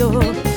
Cristo.